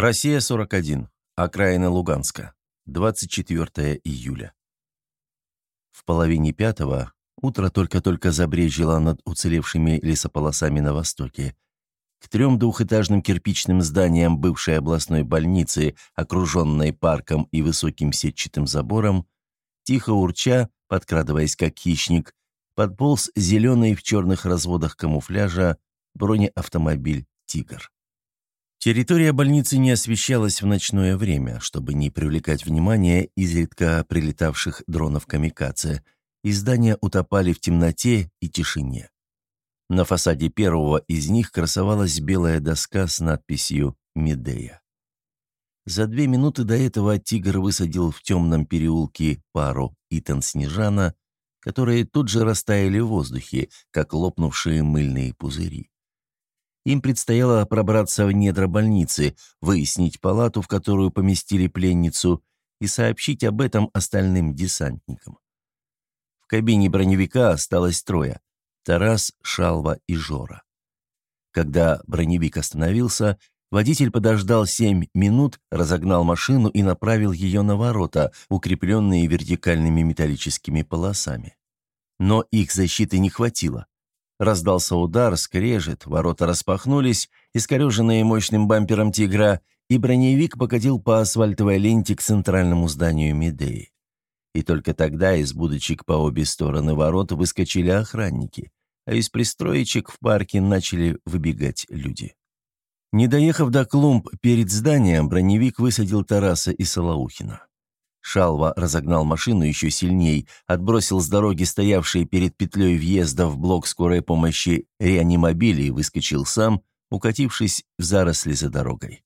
Россия-41. Окраина Луганска. 24 июля. В половине пятого утро только-только забрежило над уцелевшими лесополосами на востоке. К трем двухэтажным кирпичным зданиям бывшей областной больницы, окруженной парком и высоким сетчатым забором, тихо урча, подкрадываясь как хищник, подполз зеленый в черных разводах камуфляжа бронеавтомобиль «Тигр». Территория больницы не освещалась в ночное время, чтобы не привлекать внимание изредка прилетавших дронов камикадзе, и здания утопали в темноте и тишине. На фасаде первого из них красовалась белая доска с надписью «Медея». За две минуты до этого «Тигр» высадил в темном переулке пару Итан-Снежана, которые тут же растаяли в воздухе, как лопнувшие мыльные пузыри. Им предстояло пробраться в недра больницы, выяснить палату, в которую поместили пленницу, и сообщить об этом остальным десантникам. В кабине броневика осталось трое – Тарас, Шалва и Жора. Когда броневик остановился, водитель подождал семь минут, разогнал машину и направил ее на ворота, укрепленные вертикальными металлическими полосами. Но их защиты не хватило. Раздался удар, скрежет, ворота распахнулись, искореженные мощным бампером «Тигра», и броневик покатил по асфальтовой ленте к центральному зданию Медеи. И только тогда из будочек по обе стороны ворот выскочили охранники, а из пристроечек в парке начали выбегать люди. Не доехав до клумб перед зданием, броневик высадил Тараса и Солоухина. Шалва разогнал машину еще сильней, отбросил с дороги стоявшие перед петлей въезда в блок скорой помощи реанимобили и выскочил сам, укатившись в заросли за дорогой.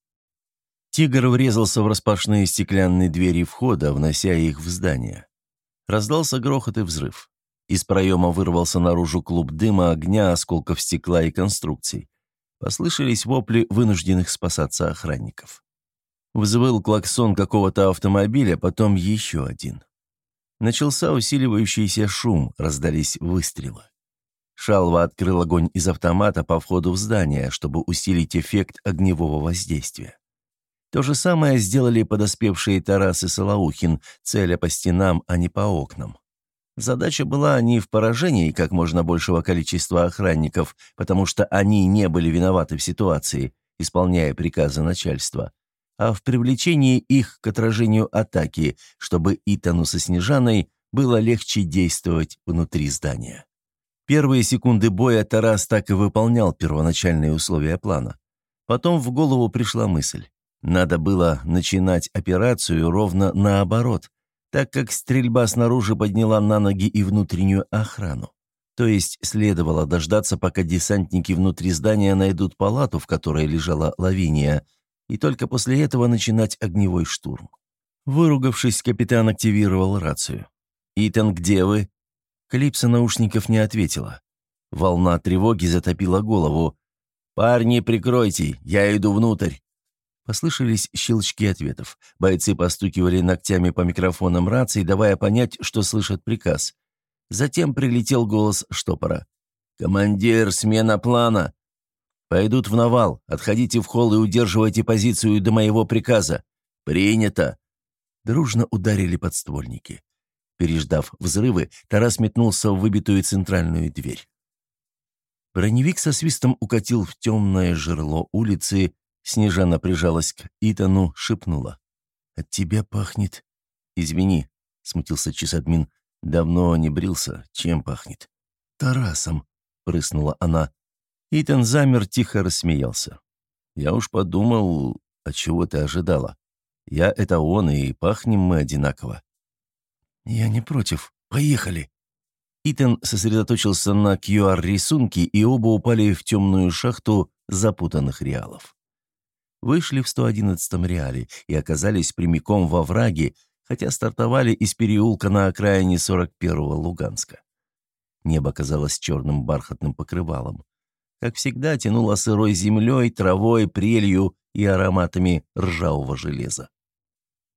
Тигр врезался в распашные стеклянные двери входа, внося их в здание. Раздался грохот и взрыв. Из проема вырвался наружу клуб дыма, огня, осколков стекла и конструкций. Послышались вопли вынужденных спасаться охранников. Взвыл клаксон какого-то автомобиля, потом еще один. Начался усиливающийся шум, раздались выстрелы. Шалва открыл огонь из автомата по входу в здание, чтобы усилить эффект огневого воздействия. То же самое сделали подоспевшие Тарас и Солоухин, целя по стенам, а не по окнам. Задача была не в поражении как можно большего количества охранников, потому что они не были виноваты в ситуации, исполняя приказы начальства, а в привлечении их к отражению атаки, чтобы Итану со Снежаной было легче действовать внутри здания. Первые секунды боя Тарас так и выполнял первоначальные условия плана. Потом в голову пришла мысль. Надо было начинать операцию ровно наоборот, так как стрельба снаружи подняла на ноги и внутреннюю охрану. То есть следовало дождаться, пока десантники внутри здания найдут палату, в которой лежала Лавиния, и только после этого начинать огневой штурм. Выругавшись, капитан активировал рацию. «Итан, где вы?» Клипса наушников не ответила. Волна тревоги затопила голову. «Парни, прикройте, я иду внутрь!» Послышались щелчки ответов. Бойцы постукивали ногтями по микрофонам рации, давая понять, что слышат приказ. Затем прилетел голос штопора. «Командир, смена плана!» «Пойдут в навал. Отходите в холл и удерживайте позицию до моего приказа. Принято!» Дружно ударили подствольники. Переждав взрывы, Тарас метнулся в выбитую центральную дверь. Броневик со свистом укатил в темное жерло улицы. Снежана прижалась к Итану, шепнула. «От тебя пахнет...» «Извини», — смутился чисадмин. «Давно не брился. Чем пахнет?» «Тарасом», — прыснула она. Итан замер, тихо рассмеялся. «Я уж подумал, от чего ты ожидала. Я — это он, и пахнем мы одинаково». «Я не против. Поехали». Итан сосредоточился на QR-рисунке, и оба упали в темную шахту запутанных реалов. Вышли в 111-м реале и оказались прямиком во враге, хотя стартовали из переулка на окраине 41-го Луганска. Небо казалось черным бархатным покрывалом как всегда, тянуло сырой землей, травой, прелью и ароматами ржавого железа.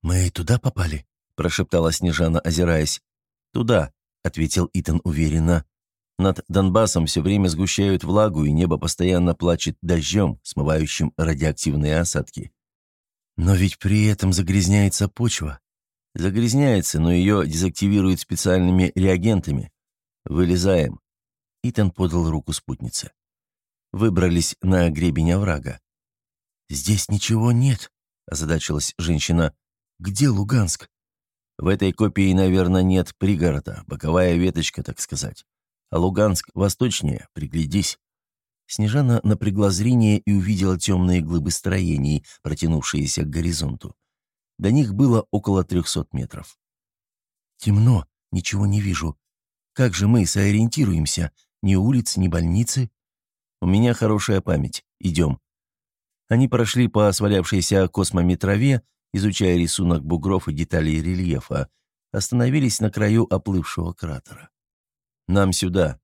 «Мы туда попали?» – прошептала Снежана, озираясь. «Туда», – ответил Итан уверенно. «Над Донбассом все время сгущают влагу, и небо постоянно плачет дождем, смывающим радиоактивные осадки. Но ведь при этом загрязняется почва. Загрязняется, но ее дезактивируют специальными реагентами. Вылезаем. Итан подал руку спутнице. Выбрались на гребень оврага. «Здесь ничего нет», — озадачилась женщина. «Где Луганск?» «В этой копии, наверное, нет пригорода, боковая веточка, так сказать. А Луганск восточнее, приглядись». Снежана напрягла зрение и увидела темные глыбы строений, протянувшиеся к горизонту. До них было около трехсот метров. «Темно, ничего не вижу. Как же мы сориентируемся? Ни улиц, ни больницы?» «У меня хорошая память. Идем». Они прошли по свалявшейся космами траве, изучая рисунок бугров и деталей рельефа, остановились на краю оплывшего кратера. «Нам сюда».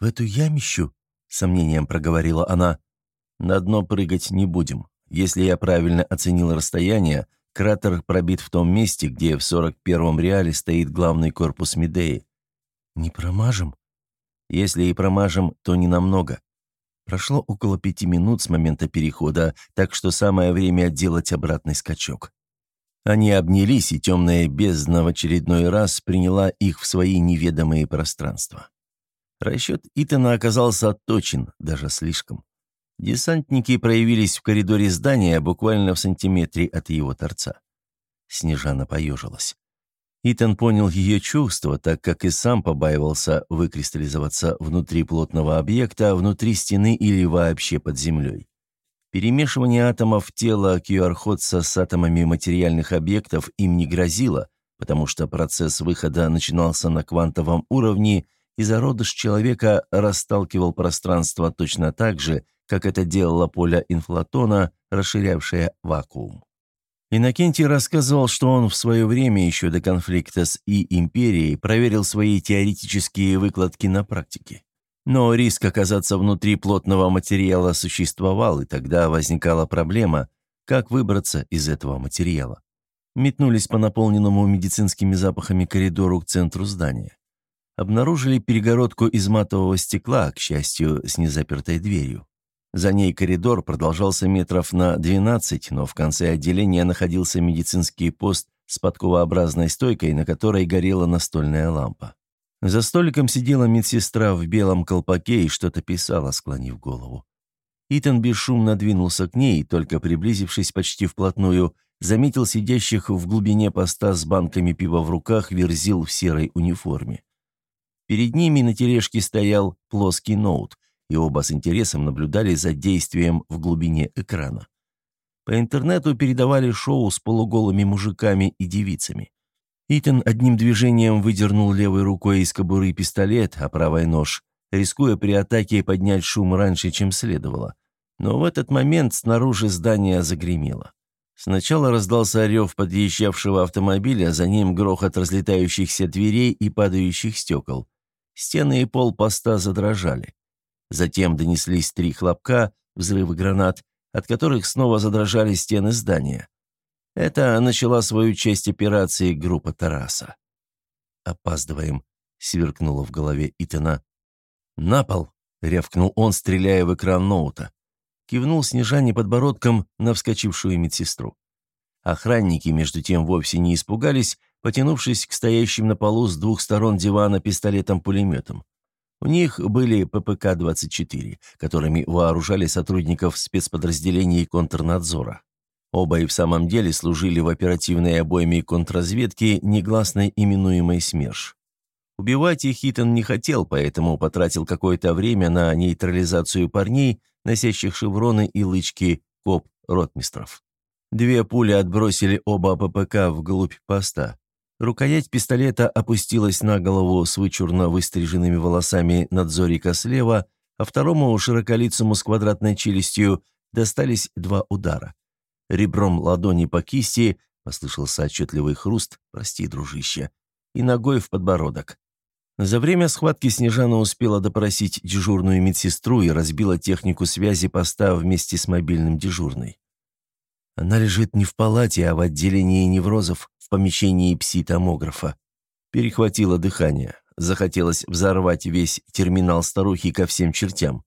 «В эту ямищу?» — сомнением проговорила она. «На дно прыгать не будем. Если я правильно оценил расстояние, кратер пробит в том месте, где в 41-м реале стоит главный корпус Медеи. Не промажем? Если и промажем, то не намного. Прошло около пяти минут с момента перехода, так что самое время делать обратный скачок. Они обнялись, и темная бездна в очередной раз приняла их в свои неведомые пространства. Расчет Итана оказался точен, даже слишком. Десантники проявились в коридоре здания буквально в сантиметре от его торца. Снежана поежилась. Итан понял ее чувства, так как и сам побаивался выкристаллизоваться внутри плотного объекта, внутри стены или вообще под землей. Перемешивание атомов тела Кьюарходса с атомами материальных объектов им не грозило, потому что процесс выхода начинался на квантовом уровне, и зародыш человека расталкивал пространство точно так же, как это делало поле инфлатона, расширявшее вакуум. Иннокентий рассказывал, что он в свое время, еще до конфликта с И-империей, проверил свои теоретические выкладки на практике. Но риск оказаться внутри плотного материала существовал, и тогда возникала проблема, как выбраться из этого материала. Метнулись по наполненному медицинскими запахами коридору к центру здания. Обнаружили перегородку из матового стекла, к счастью, с незапертой дверью. За ней коридор продолжался метров на 12, но в конце отделения находился медицинский пост с подковообразной стойкой, на которой горела настольная лампа. За столиком сидела медсестра в белом колпаке и что-то писала, склонив голову. Итан бесшумно двинулся к ней только приблизившись почти вплотную, заметил сидящих в глубине поста с банками пива в руках верзил в серой униформе. Перед ними на тележке стоял плоский ноут, и оба с интересом наблюдали за действием в глубине экрана. По интернету передавали шоу с полуголыми мужиками и девицами. Итан одним движением выдернул левой рукой из кобуры пистолет, а правой нож, рискуя при атаке поднять шум раньше, чем следовало. Но в этот момент снаружи здания загремело. Сначала раздался рев подъезжавшего автомобиля, за ним грохот разлетающихся дверей и падающих стекол. Стены и пол поста задрожали. Затем донеслись три хлопка, взрывы гранат, от которых снова задрожали стены здания. Это начала свою часть операции группа Тараса. «Опаздываем», — сверкнуло в голове Итана. «На пол!» — рявкнул он, стреляя в экран ноута. Кивнул Снежане подбородком на вскочившую медсестру. Охранники, между тем, вовсе не испугались, потянувшись к стоящим на полу с двух сторон дивана пистолетом-пулеметом. У них были ППК-24, которыми вооружали сотрудников спецподразделений контрнадзора. Оба и в самом деле служили в оперативной обойме контрразведки, негласно именуемой СМЕРШ. Убивать их Хитон не хотел, поэтому потратил какое-то время на нейтрализацию парней, носящих шевроны и лычки коп-ротмистров. Две пули отбросили оба ППК вглубь поста. Рукоять пистолета опустилась на голову с вычурно выстриженными волосами надзорика слева, а второму широколицому с квадратной челюстью достались два удара. Ребром ладони по кисти послышался отчетливый хруст, прости, дружище, и ногой в подбородок. За время схватки Снежана успела допросить дежурную медсестру и разбила технику связи поста вместе с мобильным дежурной. Она лежит не в палате, а в отделении неврозов в помещении пси-томографа. Перехватило дыхание. Захотелось взорвать весь терминал старухи ко всем чертям.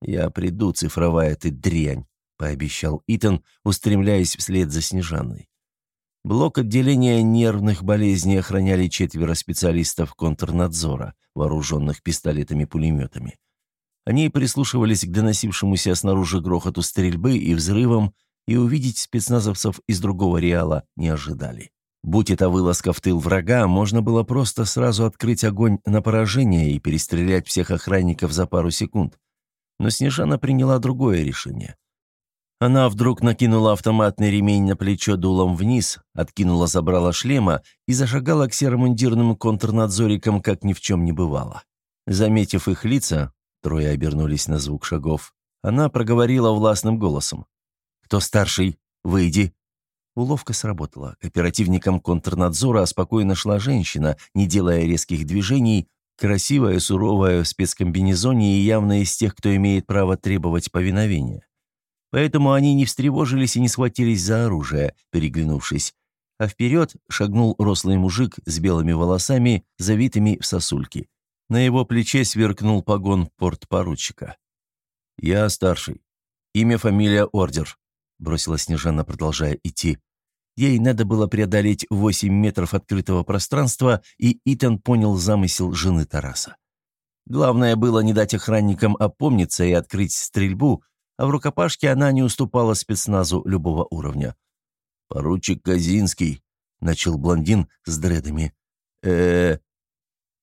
«Я приду, цифровая ты дрянь», — пообещал Итан, устремляясь вслед за Снежанной. Блок отделения нервных болезней охраняли четверо специалистов контрнадзора, вооруженных пистолетами-пулеметами. Они прислушивались к доносившемуся снаружи грохоту стрельбы и взрывам, и увидеть спецназовцев из другого реала не ожидали. Будь это вылазка в тыл врага, можно было просто сразу открыть огонь на поражение и перестрелять всех охранников за пару секунд. Но Снежана приняла другое решение. Она вдруг накинула автоматный ремень на плечо дулом вниз, откинула забрала шлема и зашагала к серомундирным контрнадзорикам, как ни в чем не бывало. Заметив их лица, трое обернулись на звук шагов, она проговорила властным голосом. «Кто старший? Выйди!» Уловка сработала. К оперативникам контрнадзора спокойно шла женщина, не делая резких движений, красивая, суровая, в спецкомбинезоне и явно из тех, кто имеет право требовать повиновения. Поэтому они не встревожились и не схватились за оружие, переглянувшись. А вперед шагнул рослый мужик с белыми волосами, завитыми в сосульки. На его плече сверкнул погон портпоручика. «Я старший. Имя, фамилия, ордер», — бросила Снежана, продолжая идти. Ей надо было преодолеть восемь метров открытого пространства, и Итан понял замысел жены Тараса. Главное было не дать охранникам опомниться и открыть стрельбу, а в рукопашке она не уступала спецназу любого уровня. «Поручик Казинский», — начал блондин с дредами. э, -э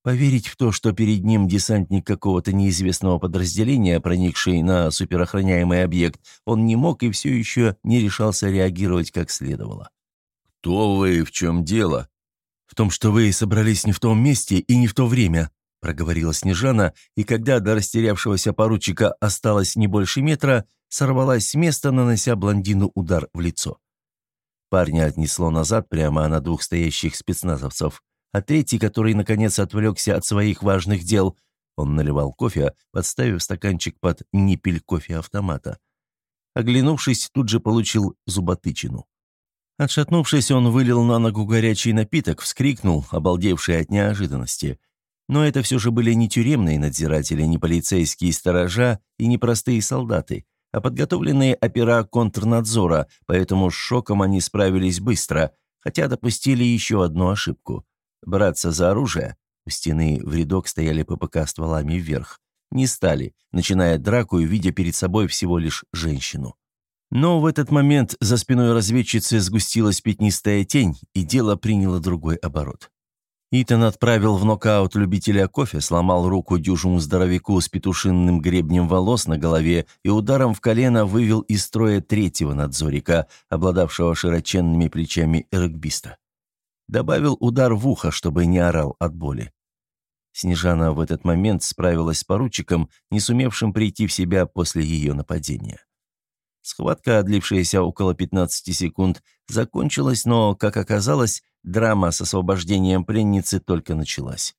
Поверить в то, что перед ним десантник какого-то неизвестного подразделения, проникший на суперохраняемый объект, он не мог и все еще не решался реагировать как следовало. «Кто вы? В чем дело?» «В том, что вы собрались не в том месте и не в то время», — проговорила Снежана, и когда до растерявшегося поручика осталось не больше метра, сорвалась с места, нанося блондину удар в лицо. Парня отнесло назад прямо на двух стоящих спецназовцев, а третий, который, наконец, отвлекся от своих важных дел, он наливал кофе, подставив стаканчик под ниппель кофе-автомата. Оглянувшись, тут же получил зуботычину. Отшатнувшись, он вылил на ногу горячий напиток, вскрикнул, обалдевший от неожиданности. Но это все же были не тюремные надзиратели, не полицейские сторожа и не простые солдаты, а подготовленные опера контрнадзора, поэтому с шоком они справились быстро, хотя допустили еще одну ошибку. Браться за оружие, у стены в рядок стояли ППК стволами вверх, не стали, начиная драку и видя перед собой всего лишь женщину. Но в этот момент за спиной разведчицы сгустилась пятнистая тень, и дело приняло другой оборот. Итан отправил в нокаут любителя кофе, сломал руку дюжему здоровяку с петушинным гребнем волос на голове и ударом в колено вывел из строя третьего надзорика, обладавшего широченными плечами регбиста. Добавил удар в ухо, чтобы не орал от боли. Снежана в этот момент справилась с поручиком, не сумевшим прийти в себя после ее нападения. Схватка, длившаяся около 15 секунд, закончилась, но, как оказалось, драма с освобождением пленницы только началась.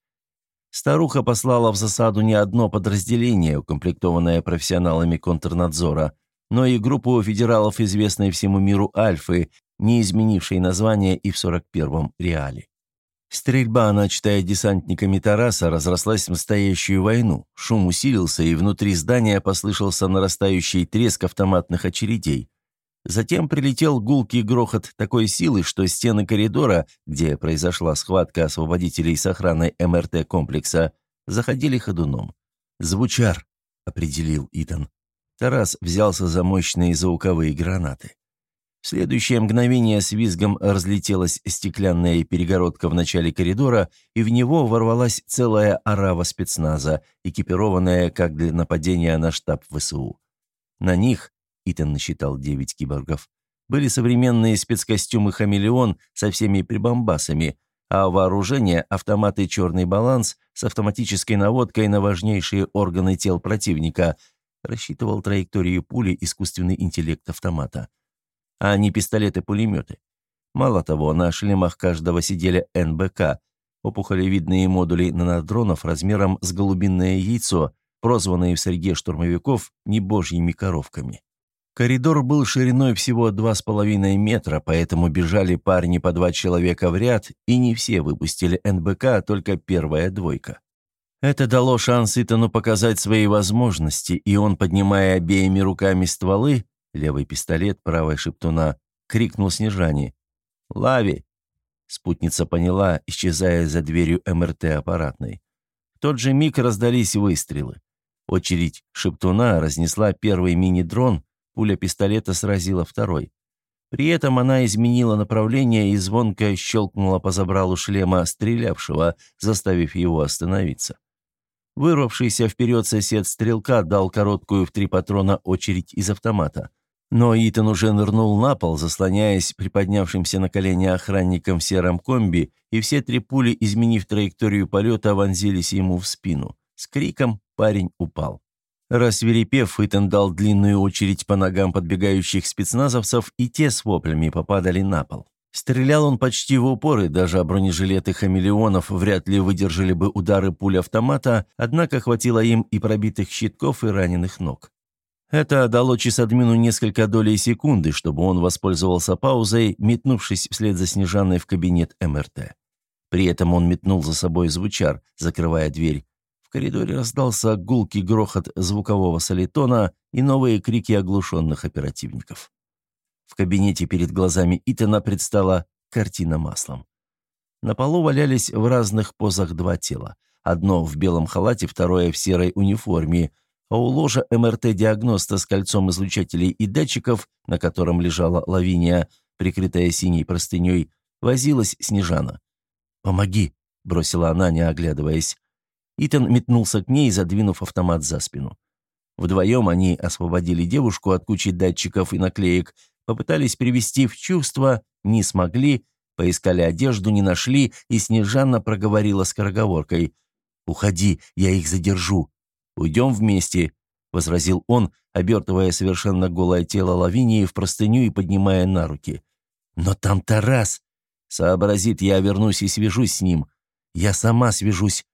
Старуха послала в засаду не одно подразделение, укомплектованное профессионалами контрнадзора, но и группу федералов, известной всему миру Альфы, не изменившей название и в 41-м реале. Стрельба, начатая десантниками Тараса, разрослась в настоящую войну. Шум усилился, и внутри здания послышался нарастающий треск автоматных очередей. Затем прилетел гулкий грохот такой силы, что стены коридора, где произошла схватка освободителей с охраной МРТ-комплекса, заходили ходуном. «Звучар», — определил Итан. Тарас взялся за мощные звуковые гранаты. В следующее мгновение с визгом разлетелась стеклянная перегородка в начале коридора, и в него ворвалась целая орава спецназа, экипированная как для нападения на штаб ВСУ. На них, Итан насчитал девять киборгов, были современные спецкостюмы «Хамелеон» со всеми прибамбасами, а вооружение – автоматы «Черный баланс» с автоматической наводкой на важнейшие органы тел противника, рассчитывал траекторию пули искусственный интеллект автомата – а не пистолеты-пулеметы. Мало того, на шлемах каждого сидели НБК, опухолевидные модули нанодронов размером с голубиное яйцо, прозванные в среде штурмовиков небожьими коровками. Коридор был шириной всего 2,5 метра, поэтому бежали парни по два человека в ряд, и не все выпустили НБК, а только первая двойка. Это дало шанс Итану показать свои возможности, и он, поднимая обеими руками стволы, Левый пистолет, правая шептуна. Крикнул Снежане. «Лави!» Спутница поняла, исчезая за дверью МРТ аппаратной. В тот же миг раздались выстрелы. Очередь шептуна разнесла первый мини-дрон, пуля пистолета сразила второй. При этом она изменила направление и звонко щелкнула по забралу шлема стрелявшего, заставив его остановиться. Вырвавшийся вперед сосед стрелка дал короткую в три патрона очередь из автомата. Но Итан уже нырнул на пол, заслоняясь приподнявшимся на колени охранником в сером комби, и все три пули, изменив траекторию полета, вонзились ему в спину. С криком парень упал. Рассверепев, Итан дал длинную очередь по ногам подбегающих спецназовцев, и те с воплями попадали на пол. Стрелял он почти в упор, и даже бронежилеты хамелеонов вряд ли выдержали бы удары пуль автомата, однако хватило им и пробитых щитков, и раненых ног. Это дало Чесадмину несколько долей секунды, чтобы он воспользовался паузой, метнувшись вслед за Снежанной в кабинет МРТ. При этом он метнул за собой звучар, закрывая дверь, в коридоре раздался гулкий грохот звукового солитона и новые крики оглушенных оперативников. В кабинете перед глазами Итана предстала картина маслом. На полу валялись в разных позах два тела. Одно в белом халате, второе в серой униформе, а у ложа МРТ-диагноста с кольцом излучателей и датчиков, на котором лежала лавиния, прикрытая синей простыней, возилась Снежана. «Помоги!» – бросила она, не оглядываясь. Итан метнулся к ней, задвинув автомат за спину. Вдвоем они освободили девушку от кучи датчиков и наклеек, попытались привести в чувство, не смогли, поискали одежду, не нашли, и Снежанна проговорила скороговоркой. «Уходи, я их задержу». «Уйдем вместе», — возразил он, обертывая совершенно голое тело Лавинии в простыню и поднимая на руки. «Но там Тарас!» «Сообразит, я вернусь и свяжусь с ним. Я сама свяжусь.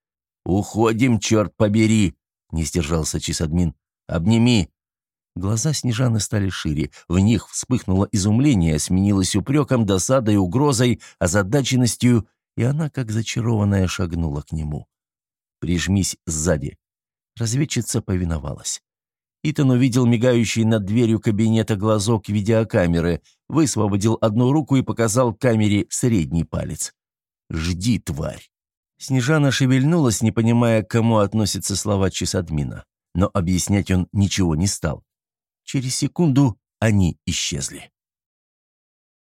«Уходим, черт побери!» — не сдержался Чисадмин. «Обними!» Глаза Снежаны стали шире. В них вспыхнуло изумление, сменилось упреком, досадой, угрозой, озадаченностью, и она, как зачарованная, шагнула к нему. «Прижмись сзади». Разведчица повиновалась. Итан увидел мигающий над дверью кабинета глазок видеокамеры, высвободил одну руку и показал камере средний палец. «Жди, тварь!» Снежана шевельнулась, не понимая, к кому относятся слова чисадмина. Но объяснять он ничего не стал. Через секунду они исчезли.